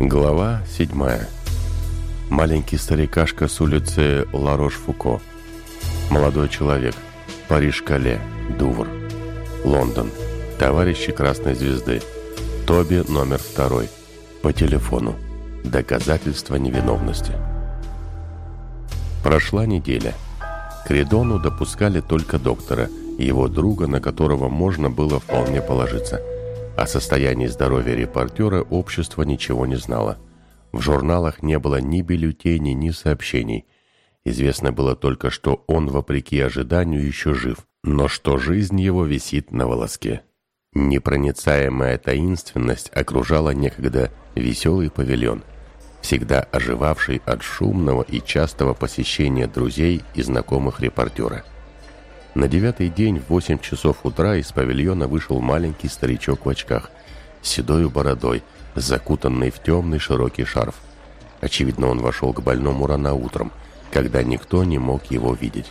Глава седьмая. Маленький старикашка с улицы Ларош-Фуко. Молодой человек. Париж-Кале. Дувр. Лондон. Товарищи Красной Звезды. Тоби номер второй. По телефону. Доказательство невиновности. Прошла неделя. К Ридону допускали только доктора, его друга, на которого можно было вполне положиться – о состоянии здоровья репортера общество ничего не знало. В журналах не было ни бюллетеней, ни сообщений. Известно было только, что он, вопреки ожиданию, еще жив, но что жизнь его висит на волоске. Непроницаемая таинственность окружала некогда веселый павильон, всегда оживавший от шумного и частого посещения друзей и знакомых репортера. На девятый день в восемь часов утра из павильона вышел маленький старичок в очках, с седою бородой, закутанный в темный широкий шарф. Очевидно, он вошел к больному рано утром, когда никто не мог его видеть.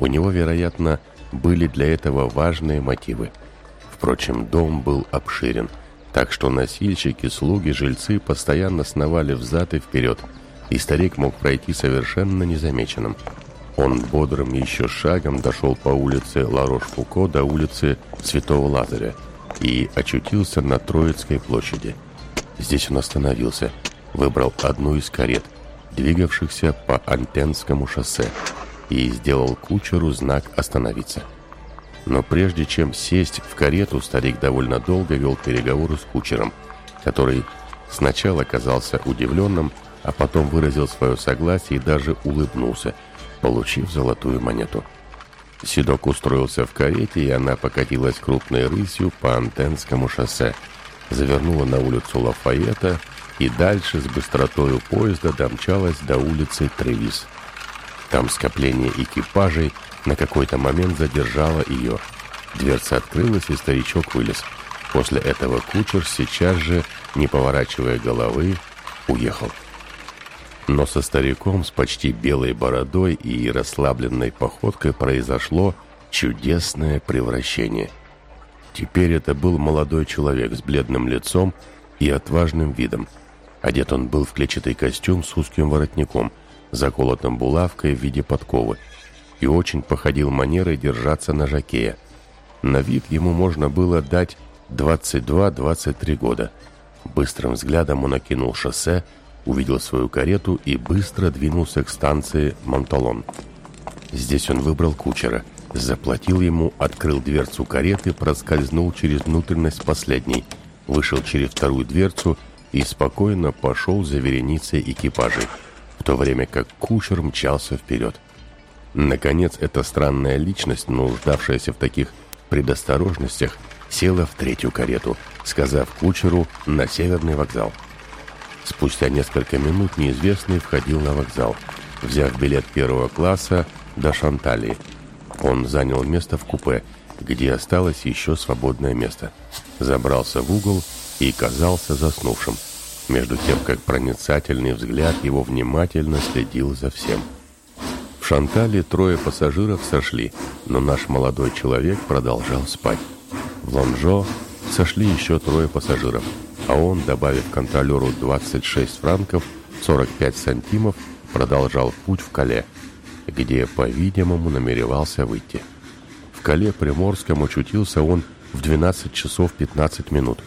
У него, вероятно, были для этого важные мотивы. Впрочем, дом был обширен, так что носильщики, слуги, жильцы постоянно сновали взад и вперед, и старик мог пройти совершенно незамеченным – он бодрым еще шагом дошел по улице Ларош-Фуко до улицы Святого Лазаря и очутился на Троицкой площади. Здесь он остановился, выбрал одну из карет, двигавшихся по Антенскому шоссе, и сделал кучеру знак «Остановиться». Но прежде чем сесть в карету, старик довольно долго вел переговоры с кучером, который сначала казался удивленным, а потом выразил свое согласие и даже улыбнулся – получив золотую монету. Седок устроился в карете, и она покатилась крупной рысью по Антенскому шоссе, завернула на улицу Лафайета и дальше с быстротою поезда домчалась до улицы Тревис. Там скопление экипажей на какой-то момент задержало ее. Дверца открылась, и старичок вылез. После этого кучер сейчас же, не поворачивая головы, уехал. Но со стариком с почти белой бородой и расслабленной походкой произошло чудесное превращение. Теперь это был молодой человек с бледным лицом и отважным видом. Одет он был в клетчатый костюм с узким воротником, заколотым булавкой в виде подковы, и очень походил манерой держаться на жакея. На вид ему можно было дать 22-23 года. Быстрым взглядом он окинул шоссе, увидел свою карету и быстро двинулся к станции Монталон. Здесь он выбрал кучера, заплатил ему, открыл дверцу кареты, проскользнул через внутренность последней, вышел через вторую дверцу и спокойно пошел за вереницей экипажей, в то время как кучер мчался вперед. Наконец, эта странная личность, нуждавшаяся в таких предосторожностях, села в третью карету, сказав кучеру на северный вокзал. Спустя несколько минут неизвестный входил на вокзал, взяв билет первого класса до Шанталии. Он занял место в купе, где осталось еще свободное место. Забрался в угол и казался заснувшим, между тем, как проницательный взгляд его внимательно следил за всем. В Шантале трое пассажиров сошли, но наш молодой человек продолжал спать. В Лонжо сошли еще трое пассажиров – а он, добавив контролеру 26 франков 45 сантимов, продолжал путь в Кале, где, по-видимому, намеревался выйти. В Кале Приморском очутился он в 12 часов 15 минут.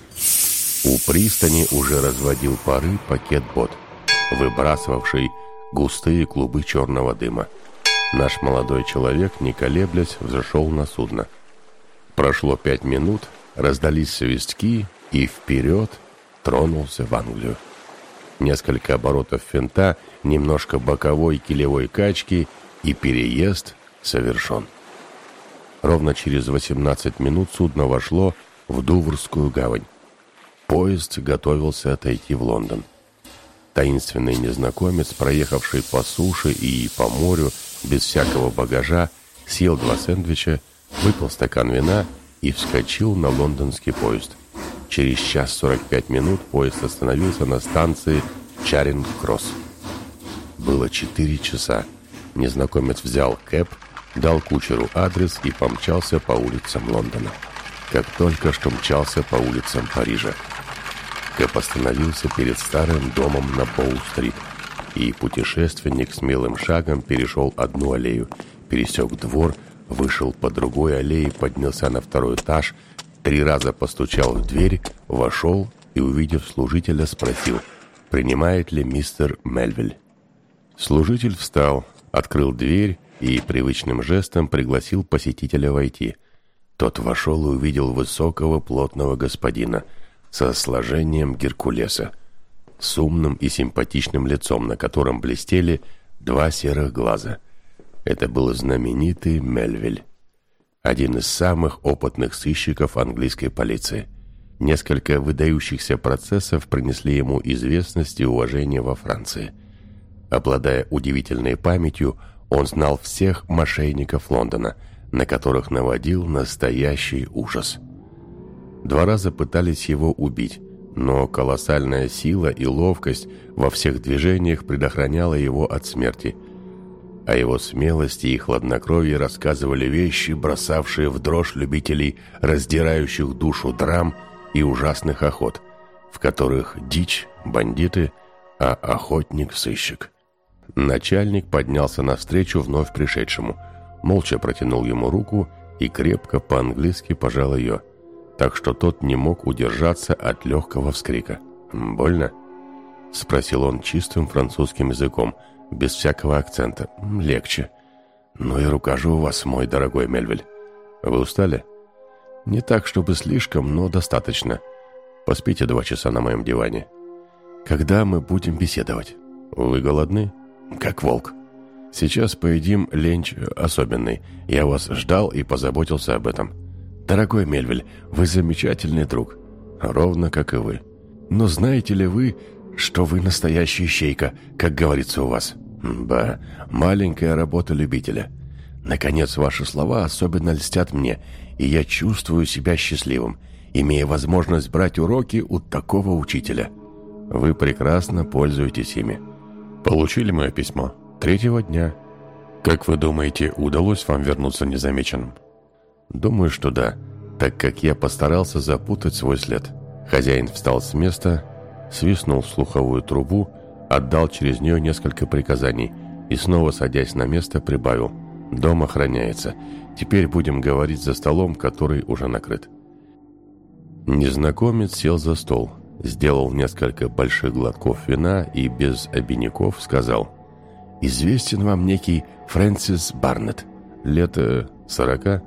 У пристани уже разводил пары пакет-бот, выбрасывавший густые клубы черного дыма. Наш молодой человек, не колеблясь, взошел на судно. Прошло пять минут, раздались свистки, и вперед тронулся в Англию. Несколько оборотов финта, немножко боковой килевой качки и переезд совершен. Ровно через 18 минут судно вошло в Дуврскую гавань. Поезд готовился отойти в Лондон. Таинственный незнакомец, проехавший по суше и по морю без всякого багажа, съел два сэндвича, выпил стакан вина и вскочил на лондонский поезд – Через час 45 минут поезд остановился на станции Чаринг-Кросс. Было 4 часа. Незнакомец взял кэп, дал кучеру адрес и помчался по улицам Лондона. Как только что мчался по улицам Парижа. Кэп остановился перед старым домом на Боу-стрит, и путешественник смелым шагом перешел одну аллею, пересек двор, вышел по другой аллее, поднялся на второй этаж, три раза постучал в дверь, вошел и, увидев служителя, спросил, принимает ли мистер Мельвиль. Служитель встал, открыл дверь и привычным жестом пригласил посетителя войти. Тот вошел и увидел высокого плотного господина со сложением Геркулеса, с умным и симпатичным лицом, на котором блестели два серых глаза. Это был знаменитый Мельвиль, один из самых опытных сыщиков английской полиции. Несколько выдающихся процессов принесли ему известность и уважение во Франции. Обладая удивительной памятью, он знал всех мошенников Лондона, на которых наводил настоящий ужас. Два раза пытались его убить, но колоссальная сила и ловкость во всех движениях предохраняла его от смерти. О его смелости и хладнокровии рассказывали вещи, бросавшие в дрожь любителей раздирающих душу драм и ужасных охот, в которых дичь, бандиты, а охотник – сыщик. Начальник поднялся навстречу вновь пришедшему, молча протянул ему руку и крепко по-английски пожал ее, так что тот не мог удержаться от легкого вскрика. «Больно?» – спросил он чистым французским языком, без всякого акцента. «Легче». «Ну и рука же у вас, мой дорогой Мельвиль. Вы устали?» «Не так, чтобы слишком, но достаточно. Поспите два часа на моем диване». «Когда мы будем беседовать?» «Вы голодны?» как волк. Сейчас поедим ленч особенный. Я вас ждал и позаботился об этом. Дорогой Мельвиль, вы замечательный друг. Ровно как и вы. Но знаете ли вы, что вы настоящая ищейка, как говорится у вас? Ба, маленькая работа любителя. Наконец, ваши слова особенно льстят мне, и я чувствую себя счастливым, имея возможность брать уроки у такого учителя. Вы прекрасно пользуетесь ими. Получили мое письмо? Третьего дня. Как вы думаете, удалось вам вернуться незамеченным? Думаю, что да, так как я постарался запутать свой след. Хозяин встал с места, свистнул в слуховую трубу, отдал через нее несколько приказаний и снова, садясь на место, прибавил. Дом охраняется. Теперь будем говорить за столом, который уже накрыт. Незнакомец сел за стол сделал несколько больших глотков вина и без обиняков сказал «Известен вам некий Фрэнсис Барнетт, лет сорока,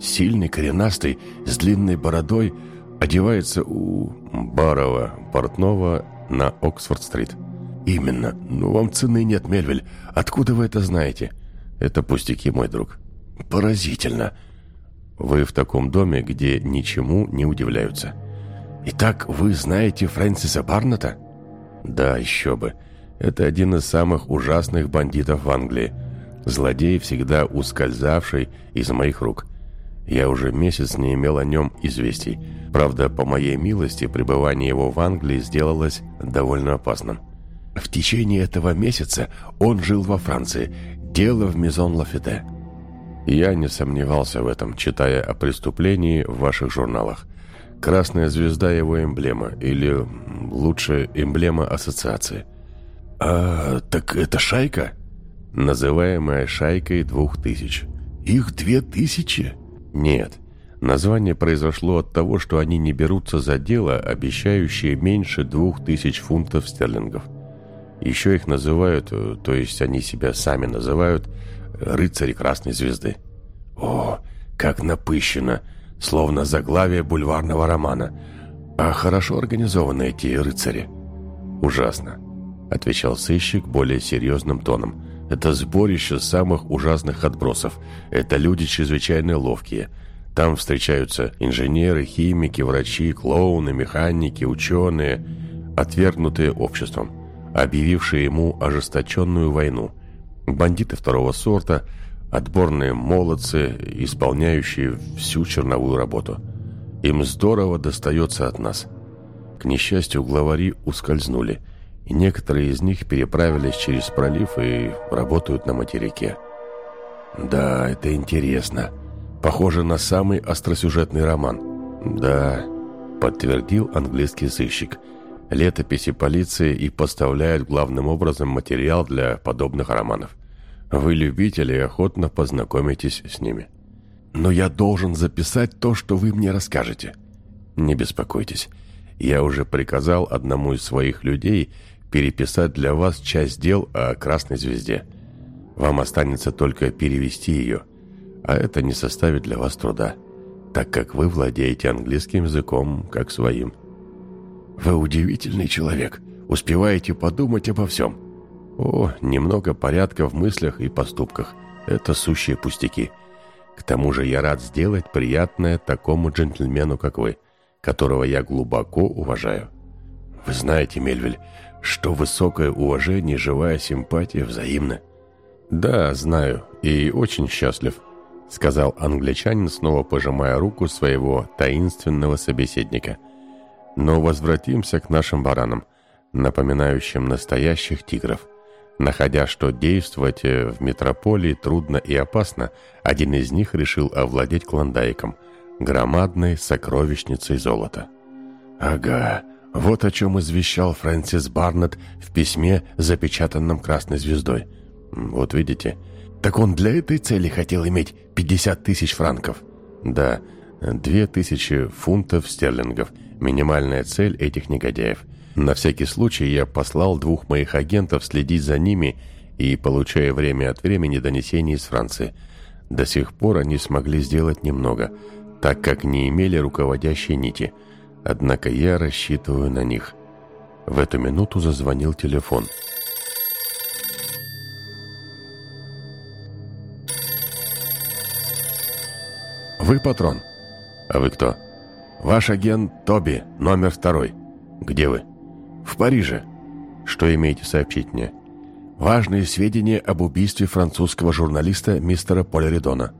сильный, коренастый, с длинной бородой, одевается у Барова портного на Оксфорд-стрит». «Именно. Ну, вам цены нет, Мельвель. Откуда вы это знаете?» «Это пустяки, мой друг». «Поразительно. Вы в таком доме, где ничему не удивляются». «Итак, вы знаете Фрэнсиса Барнета?» «Да, еще бы. Это один из самых ужасных бандитов в Англии. Злодей, всегда ускользавший из моих рук. Я уже месяц не имел о нем известий. Правда, по моей милости, пребывание его в Англии сделалось довольно опасным. В течение этого месяца он жил во Франции. Дело в Мизон Лафите. Я не сомневался в этом, читая о преступлении в ваших журналах. Красная звезда его эмблема, или лучше эмблема ассоциации. А, так это шайка? Называемая шайкой двух тысяч. Их две тысячи? Нет. Название произошло от того, что они не берутся за дело, обещающее меньше двух тысяч фунтов стерлингов. Еще их называют, то есть они себя сами называют, рыцари Красной Звезды. О, как напыщенно! словно заглавие бульварного романа. А хорошо организованы эти рыцари. «Ужасно», — отвечал сыщик более серьезным тоном. «Это сборище самых ужасных отбросов. Это люди чрезвычайно ловкие. Там встречаются инженеры, химики, врачи, клоуны, механики, ученые, отвергнутые обществом, объявившие ему ожесточенную войну. Бандиты второго сорта — Отборные молодцы, исполняющие всю черновую работу. Им здорово достается от нас. К несчастью, главари ускользнули, и некоторые из них переправились через пролив и работают на материке. Да, это интересно. Похоже на самый остросюжетный роман. Да, подтвердил английский сыщик. летописи полиции и поставляют главным образом материал для подобных романов. Вы любители охотно познакомитесь с ними. Но я должен записать то, что вы мне расскажете. Не беспокойтесь. Я уже приказал одному из своих людей переписать для вас часть дел о Красной Звезде. Вам останется только перевести ее, а это не составит для вас труда, так как вы владеете английским языком как своим. Вы удивительный человек, успеваете подумать обо всем. О, немного порядка в мыслях и поступках. Это сущие пустяки. К тому же я рад сделать приятное такому джентльмену, как вы, которого я глубоко уважаю. Вы знаете, Мельвиль, что высокое уважение, живая симпатия взаимны. «Да, знаю, и очень счастлив», — сказал англичанин, снова пожимая руку своего таинственного собеседника. «Но возвратимся к нашим баранам, напоминающим настоящих тигров». Находя, что действовать в метрополии трудно и опасно, один из них решил овладеть клондайком, громадной сокровищницей золота. «Ага, вот о чем извещал Фрэнсис Барнетт в письме, запечатанном красной звездой. Вот видите. Так он для этой цели хотел иметь 50 тысяч франков. Да, две тысячи фунтов стерлингов. Минимальная цель этих негодяев. На всякий случай я послал двух моих агентов следить за ними и получая время от времени донесения из Франции. До сих пор они смогли сделать немного, так как не имели руководящей нити – Однако я рассчитываю на них. В эту минуту зазвонил телефон. «Вы патрон?» «А вы кто?» «Ваш агент Тоби, номер второй. Где вы?» «В Париже». «Что имеете сообщить мне?» «Важные сведения об убийстве французского журналиста мистера Поляридона».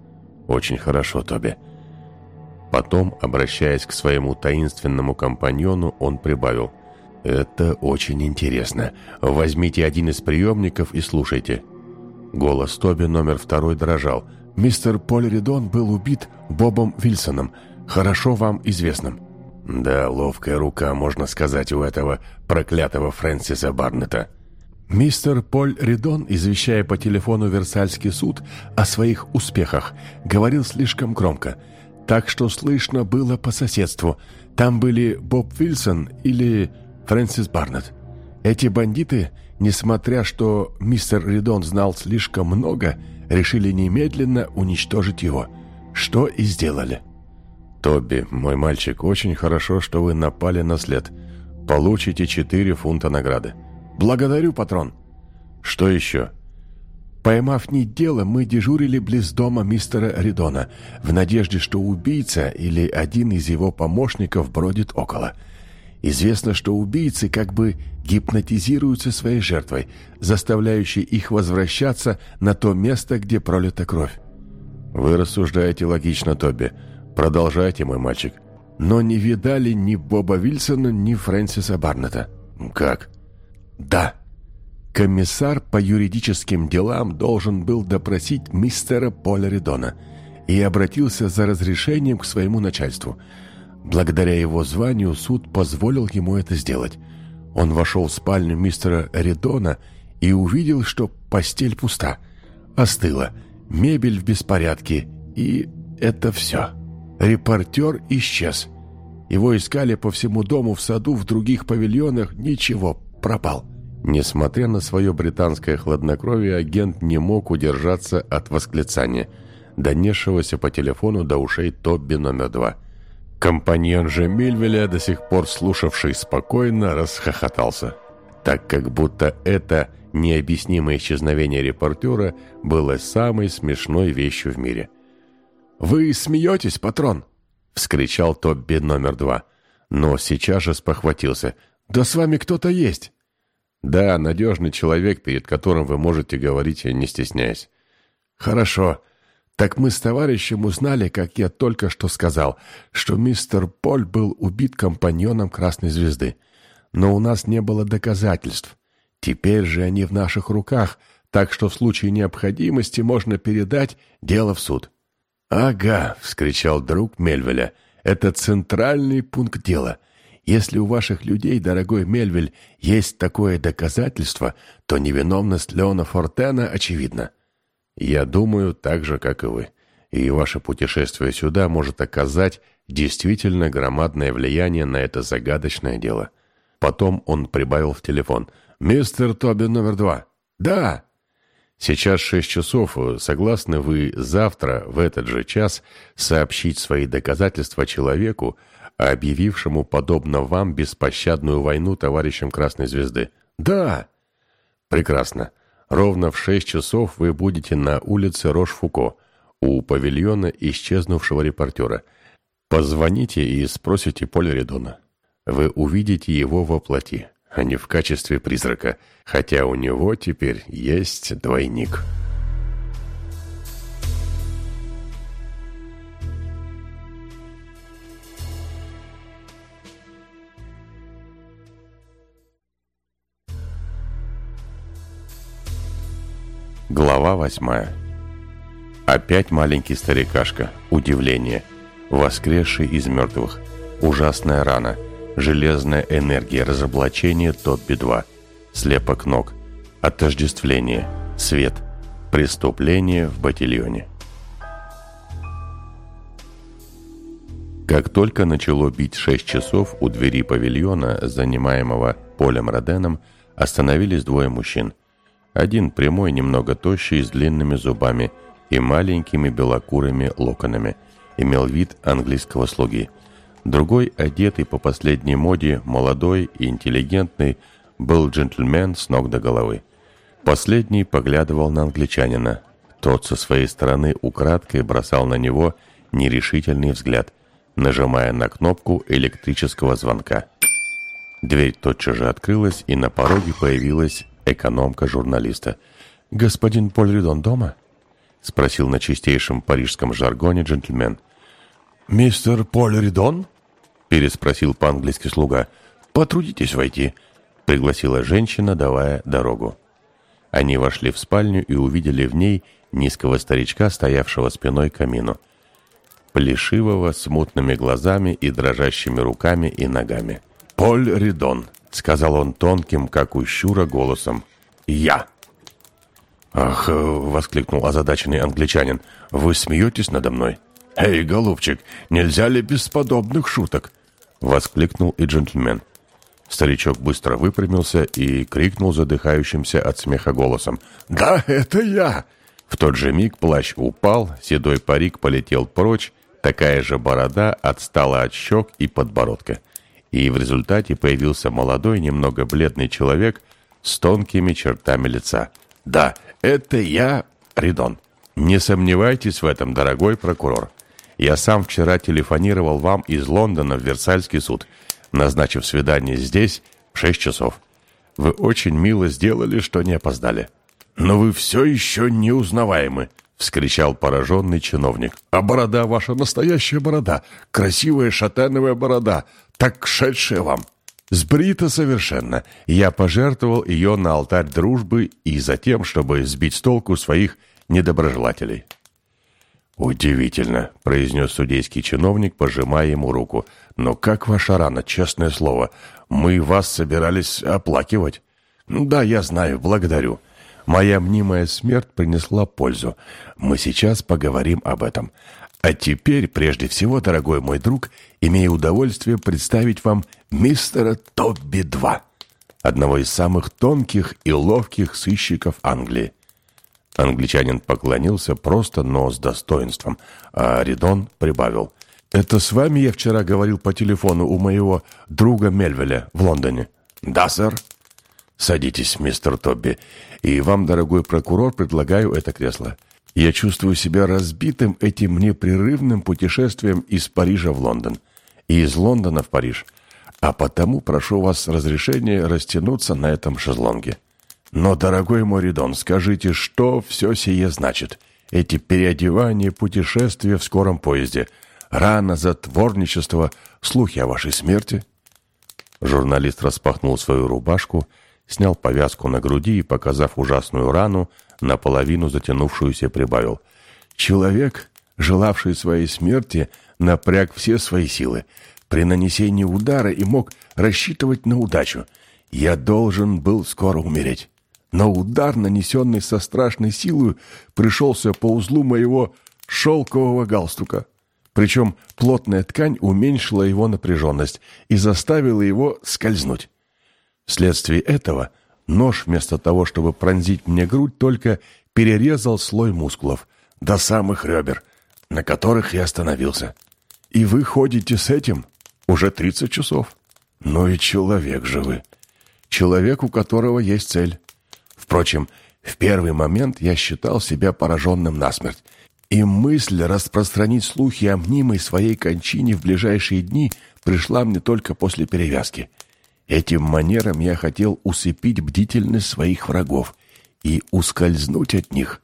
«Очень хорошо, Тоби». Потом, обращаясь к своему таинственному компаньону, он прибавил. «Это очень интересно. Возьмите один из приемников и слушайте». Голос Тоби номер второй дрожал. «Мистер Поль Ридон был убит Бобом Вильсоном, хорошо вам известным». «Да, ловкая рука, можно сказать, у этого проклятого Фрэнсиса Барнета». Мистер Поль Ридон, извещая по телефону Версальский суд о своих успехах, говорил слишком громко – так что слышно было по соседству. Там были Боб Вильсон или Фрэнсис Барнетт. Эти бандиты, несмотря что мистер Ридон знал слишком много, решили немедленно уничтожить его, что и сделали. «Тоби, мой мальчик, очень хорошо, что вы напали на след. Получите четыре фунта награды». «Благодарю, патрон». «Что еще?» Поймав нить дела, мы дежурили близ дома мистера Ридона, в надежде, что убийца или один из его помощников бродит около. Известно, что убийцы как бы гипнотизируются своей жертвой, заставляющей их возвращаться на то место, где пролита кровь. «Вы рассуждаете логично, Тоби. Продолжайте, мой мальчик». «Но не видали ни Боба Вильсона, ни Фрэнсиса Барнета». «Как?» «Да». Комиссар по юридическим делам должен был допросить мистера Поля Редона и обратился за разрешением к своему начальству. Благодаря его званию суд позволил ему это сделать. Он вошел в спальню мистера Редона и увидел, что постель пуста, остыла, мебель в беспорядке, и это все. Репортер исчез. Его искали по всему дому, в саду, в других павильонах, ничего, пропал. Несмотря на свое британское хладнокровие, агент не мог удержаться от восклицания, донесшегося по телефону до ушей Тобби номер два. Компаньон же Мильвеля, до сих пор слушавший спокойно, расхохотался, так как будто это необъяснимое исчезновение репортера было самой смешной вещью в мире. «Вы смеетесь, патрон?» — вскричал Тобби номер два. Но сейчас же спохватился. «Да с вами кто-то есть!» Да, надежный человек, перед которым вы можете говорить, не стесняясь. Хорошо. Так мы с товарищем узнали, как я только что сказал, что мистер Поль был убит компаньоном Красной Звезды. Но у нас не было доказательств. Теперь же они в наших руках, так что в случае необходимости можно передать дело в суд. «Ага», — вскричал друг Мельвеля, — «это центральный пункт дела. Если у ваших людей, дорогой Мельвиль, есть такое доказательство, то невиновность Леона Фортена очевидна. Я думаю так же, как и вы. И ваше путешествие сюда может оказать действительно громадное влияние на это загадочное дело. Потом он прибавил в телефон. «Мистер Тоби номер два». «Да». «Сейчас шесть часов. Согласны вы завтра в этот же час сообщить свои доказательства человеку, объявившему, подобно вам, беспощадную войну товарищам Красной Звезды?» «Да». «Прекрасно. Ровно в шесть часов вы будете на улице Рош-Фуко, у павильона исчезнувшего репортера. Позвоните и спросите Поля Редона. Вы увидите его во плоти, а не в качестве призрака, хотя у него теперь есть двойник». Глава восьмая. Опять маленький старикашка. Удивление. Воскресший из мертвых. Ужасная рана. Железная энергия разоблачения Топпи-2. Слепок ног. Отождествление. Свет. Преступление в батильоне. Как только начало бить шесть часов, у двери павильона, занимаемого Полем Роденом, остановились двое мужчин – один прямой, немного тощий, с длинными зубами и маленькими белокурыми локонами. Имел вид английского слуги. Другой, одетый по последней моде, молодой и интеллигентный, был джентльмен с ног до головы. Последний поглядывал на англичанина. Тот со своей стороны украдкой бросал на него нерешительный взгляд, нажимая на кнопку электрического звонка. Дверь тотчас же открылась, и на пороге появилась экономка журналиста. «Господин Поль Ридон дома?» — спросил на чистейшем парижском жаргоне джентльмен. «Мистер Поль Ридон?» — переспросил по-английски слуга. «Потрудитесь войти», — пригласила женщина, давая дорогу. Они вошли в спальню и увидели в ней низкого старичка, стоявшего спиной к камину. Плешивого, с мутными глазами и дрожащими руками и ногами. «Поль Ридон», — сказал он тонким, как у щура, голосом. «Я!» «Ах!» — воскликнул озадаченный англичанин. «Вы смеетесь надо мной?» «Эй, голубчик, нельзя ли без подобных шуток?» — воскликнул и джентльмен. Старичок быстро выпрямился и крикнул задыхающимся от смеха голосом. «Да, это я!» В тот же миг плащ упал, седой парик полетел прочь, такая же борода отстала от щек и подбородка и в результате появился молодой, немного бледный человек с тонкими чертами лица. «Да, это я, Ридон. Не сомневайтесь в этом, дорогой прокурор. Я сам вчера телефонировал вам из Лондона в Версальский суд, назначив свидание здесь в шесть часов. Вы очень мило сделали, что не опоздали. Но вы все еще неузнаваемы, — вскричал пораженный чиновник. «А борода ваша настоящая борода, красивая шатеновая борода, так шедшая вам. Сбрита совершенно. Я пожертвовал ее на алтарь дружбы и затем, чтобы сбить с толку своих недоброжелателей». «Удивительно», — произнес судейский чиновник, пожимая ему руку. «Но как ваша рана, честное слово? Мы вас собирались оплакивать». «Да, я знаю, благодарю». Моя мнимая смерть принесла пользу. Мы сейчас поговорим об этом. А теперь, прежде всего, дорогой мой друг, имею удовольствие представить вам мистера Тобби-2, одного из самых тонких и ловких сыщиков Англии. Англичанин поклонился просто, но с достоинством, а Ридон прибавил. «Это с вами я вчера говорил по телефону у моего друга Мельвеля в Лондоне?» «Да, сэр». «Садитесь, мистер Тобби, и вам, дорогой прокурор, предлагаю это кресло. Я чувствую себя разбитым этим непрерывным путешествием из Парижа в Лондон и из Лондона в Париж, а потому прошу вас разрешения растянуться на этом шезлонге. Но, дорогой Моридон, скажите, что все сие значит? Эти переодевания, путешествия в скором поезде, рано, затворничество, слухи о вашей смерти?» Журналист распахнул свою рубашку снял повязку на груди и, показав ужасную рану, наполовину затянувшуюся, прибавил. «Человек, желавший своей смерти, напряг все свои силы. при нанесении удара и мог рассчитывать на удачу. Я должен был скоро умереть. Но удар, нанесенный со страшной силой, пришелся по узлу моего шелкового галстука. Причем плотная ткань уменьшила его напряженность и заставила его скользнуть. Вследствие этого нож, вместо того, чтобы пронзить мне грудь, только перерезал слой мускулов до самых ребер, на которых я остановился. И вы ходите с этим уже 30 часов. Ну и человек же вы. Человек, у которого есть цель. Впрочем, в первый момент я считал себя пораженным насмерть. И мысль распространить слухи о мнимой своей кончине в ближайшие дни пришла мне только после перевязки. Этим манером я хотел усыпить бдительность своих врагов и ускользнуть от них.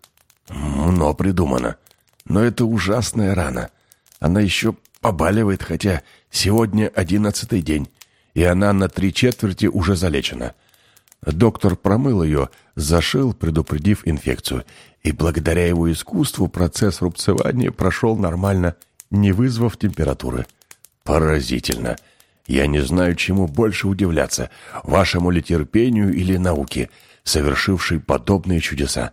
Но придумано. Но это ужасная рана. Она еще побаливает, хотя сегодня одиннадцатый день, и она на три четверти уже залечена. Доктор промыл ее, зашил, предупредив инфекцию, и благодаря его искусству процесс рубцевания прошел нормально, не вызвав температуры. Поразительно. Я не знаю, чему больше удивляться, вашему ли терпению или науке, совершившей подобные чудеса.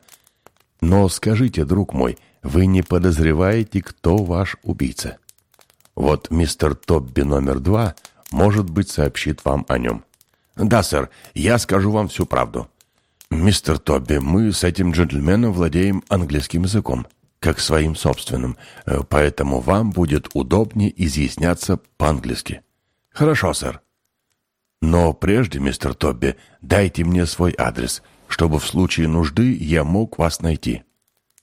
Но скажите, друг мой, вы не подозреваете, кто ваш убийца? Вот мистер Тобби номер два, может быть, сообщит вам о нем. Да, сэр, я скажу вам всю правду. «Мистер Тобби, мы с этим джентльменом владеем английским языком, как своим собственным, э, поэтому вам будет удобнее изъясняться по-английски». «Хорошо, сэр». «Но прежде, мистер Тобби, дайте мне свой адрес, чтобы в случае нужды я мог вас найти».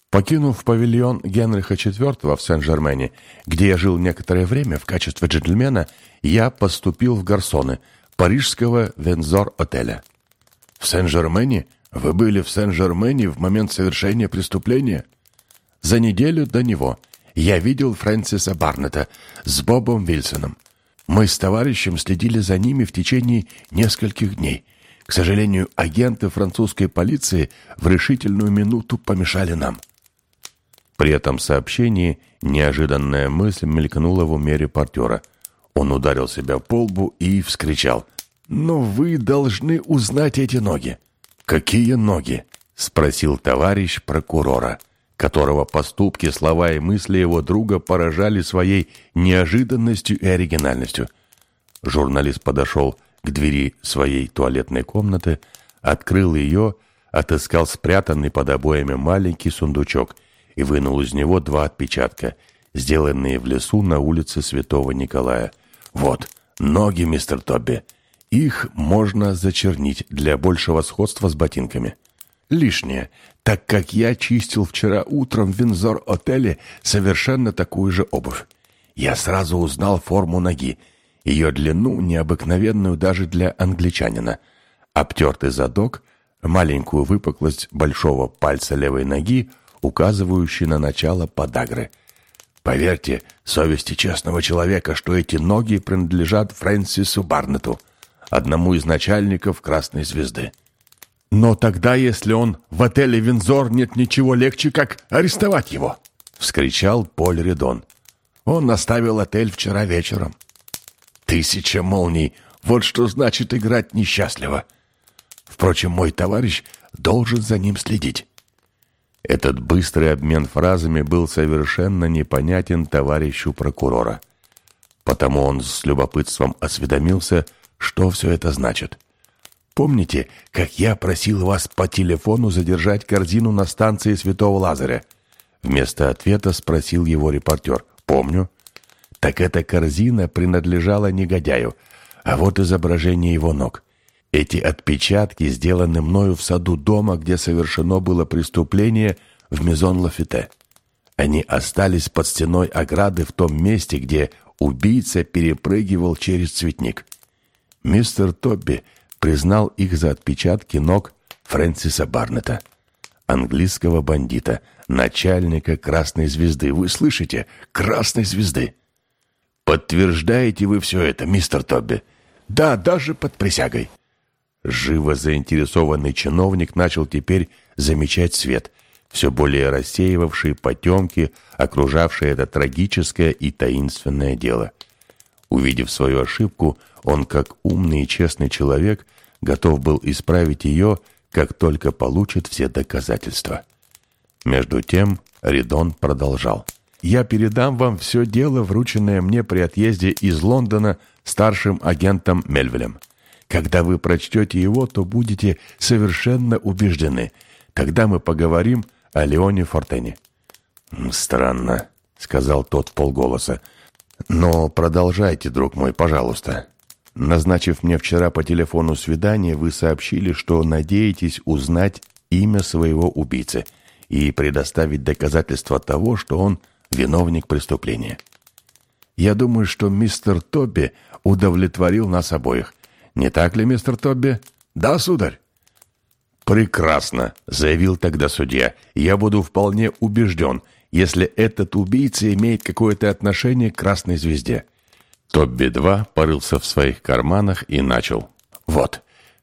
Покинув павильон Генриха IV в Сен-Жермене, где я жил некоторое время в качестве джентльмена, я поступил в гарсоны парижского Вензор-отеля. В Сен-Жермене? Вы были в Сен-Жермене в момент совершения преступления? За неделю до него я видел Фрэнсиса Барнета с Бобом Вильсоном. Мы с товарищем следили за ними в течение нескольких дней. К сожалению, агенты французской полиции в решительную минуту помешали нам. При этом сообщении неожиданная мысль мелькнула в уме репортера. Он ударил себя по лбу и вскричал. «Но вы должны узнать эти ноги». «Какие ноги?» — спросил товарищ прокурора, которого поступки, слова и мысли его друга поражали своей неожиданностью и оригинальностью. Журналист подошел к двери своей туалетной комнаты, открыл ее, отыскал спрятанный под обоями маленький сундучок и вынул из него два отпечатка, сделанные в лесу на улице Святого Николая. «Вот, ноги, мистер Тобби. Их можно зачернить для большего сходства с ботинками. Лишнее, так как я чистил вчера утром в Винзор-отеле совершенно такую же обувь. Я сразу узнал форму ноги, ее длину необыкновенную даже для англичанина. Обтертый задок, маленькую выпуклость большого пальца левой ноги, указывающий на начало подагры. Поверьте совести честного человека, что эти ноги принадлежат Фрэнсису Барнету — одному из начальников Красной Звезды. «Но тогда, если он в отеле «Винзор», нет ничего легче, как арестовать его!» — вскричал Поль Редон. «Он оставил отель вчера вечером». «Тысяча молний! Вот что значит играть несчастливо!» Впрочем, мой товарищ должен за ним следить. Этот быстрый обмен фразами был совершенно непонятен товарищу прокурора. Потому он с любопытством осведомился, что все это значит? Помните, как я просил вас по телефону задержать корзину на станции Святого Лазаря? Вместо ответа спросил его репортер. Помню. Так эта корзина принадлежала негодяю, а вот изображение его ног. Эти отпечатки сделаны мною в саду дома, где совершено было преступление в Мезон Лафите. Они остались под стеной ограды в том месте, где убийца перепрыгивал через цветник. Мистер Тобби признал их за отпечатки ног Фрэнсиса Барнета, английского бандита, начальника Красной Звезды. Вы слышите? Красной Звезды. Подтверждаете вы все это, мистер Тобби? Да, даже под присягой. Живо заинтересованный чиновник начал теперь замечать свет, все более рассеивавший потемки, окружавшие это трагическое и таинственное дело. Увидев свою ошибку, он, как умный и честный человек, готов был исправить ее, как только получит все доказательства. Между тем Ридон продолжал. «Я передам вам все дело, врученное мне при отъезде из Лондона старшим агентом Мельвелем. Когда вы прочтете его, то будете совершенно убеждены. Тогда мы поговорим о Леоне Фортене». «Странно», — сказал тот полголоса. «Но продолжайте, друг мой, пожалуйста. Назначив мне вчера по телефону свидание, вы сообщили, что надеетесь узнать имя своего убийцы и предоставить доказательства того, что он виновник преступления. Я думаю, что мистер Тобби удовлетворил нас обоих. Не так ли, мистер Тобби? Да, сударь? «Прекрасно», — заявил тогда судья. «Я буду вполне убежден, если этот убийца имеет какое-то отношение к Красной Звезде». Тобби-2 порылся в своих карманах и начал. «Вот,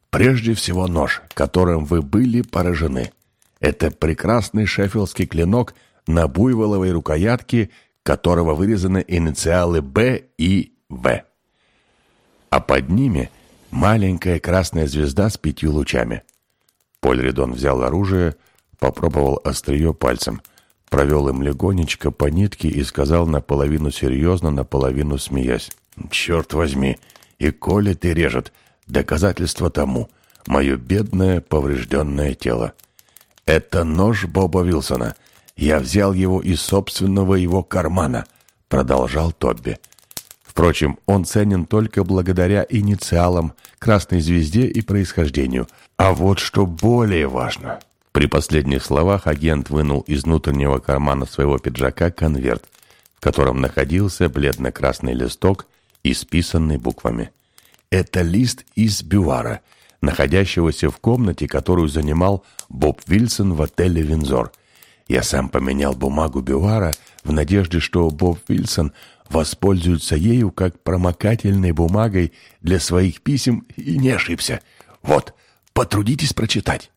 прежде всего нож, которым вы были поражены. Это прекрасный шеффилдский клинок на буйволовой рукоятке, которого вырезаны инициалы «Б» и «В». А под ними маленькая красная звезда с пятью лучами. Поль Редон взял оружие, попробовал острие пальцем, провел им легонечко по нитке и сказал наполовину серьезно, наполовину смеясь. «Черт возьми, и колет и режет. Доказательство тому. Мое бедное поврежденное тело». «Это нож Боба Вилсона. Я взял его из собственного его кармана», — продолжал Тобби. Впрочем, он ценен только благодаря инициалам, красной звезде и происхождению. А вот что более важно. При последних словах агент вынул из внутреннего кармана своего пиджака конверт, в котором находился бледно-красный листок, исписанный буквами. Это лист из бювара — находящегося в комнате, которую занимал Боб Вильсон в отеле «Винзор». Я сам поменял бумагу Бюара в надежде, что Боб Вильсон воспользуется ею как промокательной бумагой для своих писем и не ошибся. Вот, потрудитесь прочитать.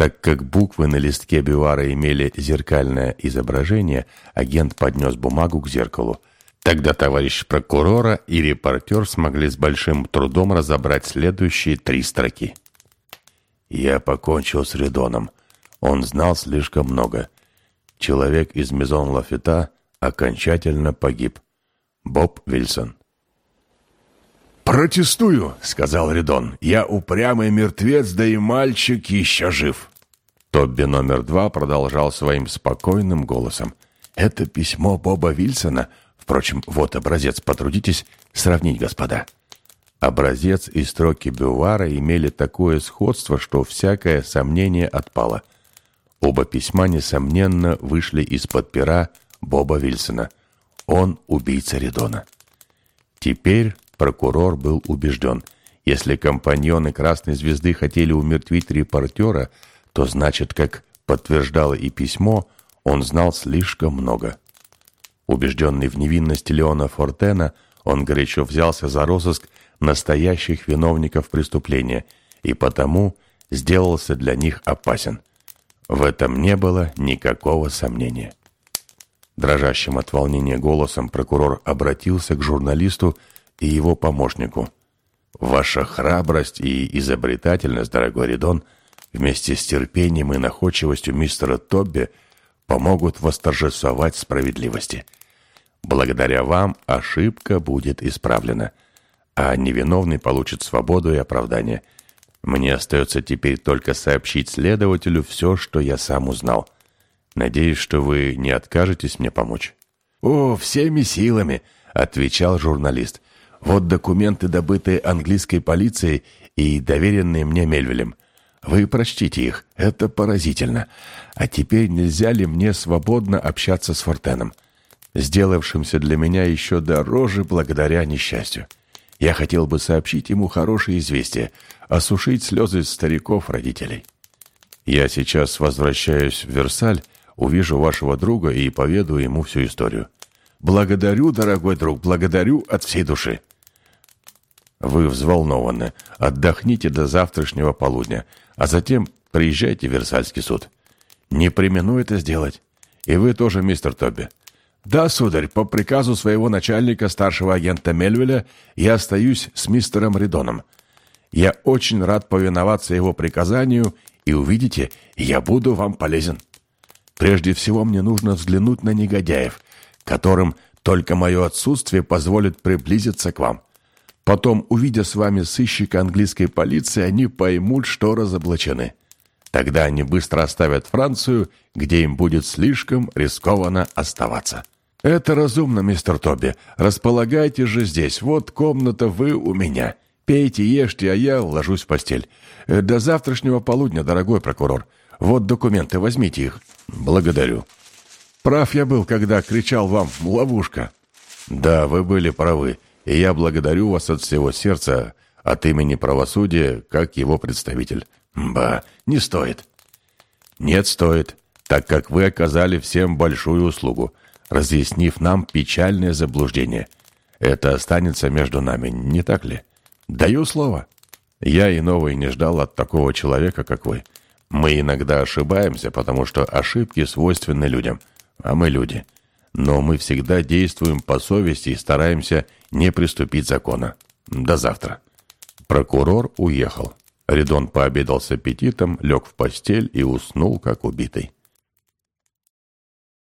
Так как буквы на листке Бюара имели зеркальное изображение, агент поднес бумагу к зеркалу. Тогда товарищ прокурора и репортер смогли с большим трудом разобрать следующие три строки. «Я покончил с Редоном. Он знал слишком много. Человек из Мезон Лафита окончательно погиб. Боб Вильсон». «Протестую», — сказал Редон. «Я упрямый мертвец, да и мальчик еще жив». Тобби номер два продолжал своим спокойным голосом. «Это письмо Боба Вильсона Впрочем, вот образец, потрудитесь сравнить, господа. Образец и строки Бювара имели такое сходство, что всякое сомнение отпало. Оба письма, несомненно, вышли из-под пера Боба Вильсона. Он убийца Редона. Теперь прокурор был убежден. Если компаньоны Красной Звезды хотели умертвить репортера, то значит, как подтверждало и письмо, он знал слишком много. Убежденный в невинности Леона Фортена, он горячо взялся за розыск настоящих виновников преступления и потому сделался для них опасен. В этом не было никакого сомнения. Дрожащим от волнения голосом прокурор обратился к журналисту и его помощнику. «Ваша храбрость и изобретательность, дорогой Ридон, вместе с терпением и находчивостью мистера Тобби помогут восторжествовать справедливости». Благодаря вам ошибка будет исправлена, а невиновный получит свободу и оправдание. Мне остается теперь только сообщить следователю все, что я сам узнал. Надеюсь, что вы не откажетесь мне помочь». «О, всеми силами», — отвечал журналист. «Вот документы, добытые английской полицией и доверенные мне Мельвелем. Вы прочтите их, это поразительно. А теперь нельзя ли мне свободно общаться с Фортеном?» сделавшимся для меня еще дороже благодаря несчастью. Я хотел бы сообщить ему хорошее известие, осушить слезы стариков-родителей. Я сейчас возвращаюсь в Версаль, увижу вашего друга и поведу ему всю историю. Благодарю, дорогой друг, благодарю от всей души. Вы взволнованы. Отдохните до завтрашнего полудня, а затем приезжайте в Версальский суд. Не примену это сделать. И вы тоже, мистер Тобби. Да, сударь, по приказу своего начальника, старшего агента Мельвеля, я остаюсь с мистером Ридоном. Я очень рад повиноваться его приказанию, и увидите, я буду вам полезен. Прежде всего мне нужно взглянуть на негодяев, которым только мое отсутствие позволит приблизиться к вам. Потом, увидя с вами сыщика английской полиции, они поймут, что разоблачены. Тогда они быстро оставят Францию, где им будет слишком рискованно оставаться. Это разумно, мистер Тоби. Располагайте же здесь. Вот комната вы у меня. Пейте, ешьте, а я ложусь в постель. Э, до завтрашнего полудня, дорогой прокурор. Вот документы, возьмите их. Благодарю. Прав я был, когда кричал вам «ловушка». Да, вы были правы, и я благодарю вас от всего сердца, от имени правосудия, как его представитель. Ба, не стоит. Нет, стоит, так как вы оказали всем большую услугу, разъяснив нам печальное заблуждение. Это останется между нами, не так ли? Даю слово. Я иного и не ждал от такого человека, как вы. Мы иногда ошибаемся, потому что ошибки свойственны людям, а мы люди. Но мы всегда действуем по совести и стараемся не приступить закона. До завтра. Прокурор уехал. Ридон пообедал с аппетитом, лег в постель и уснул, как убитый.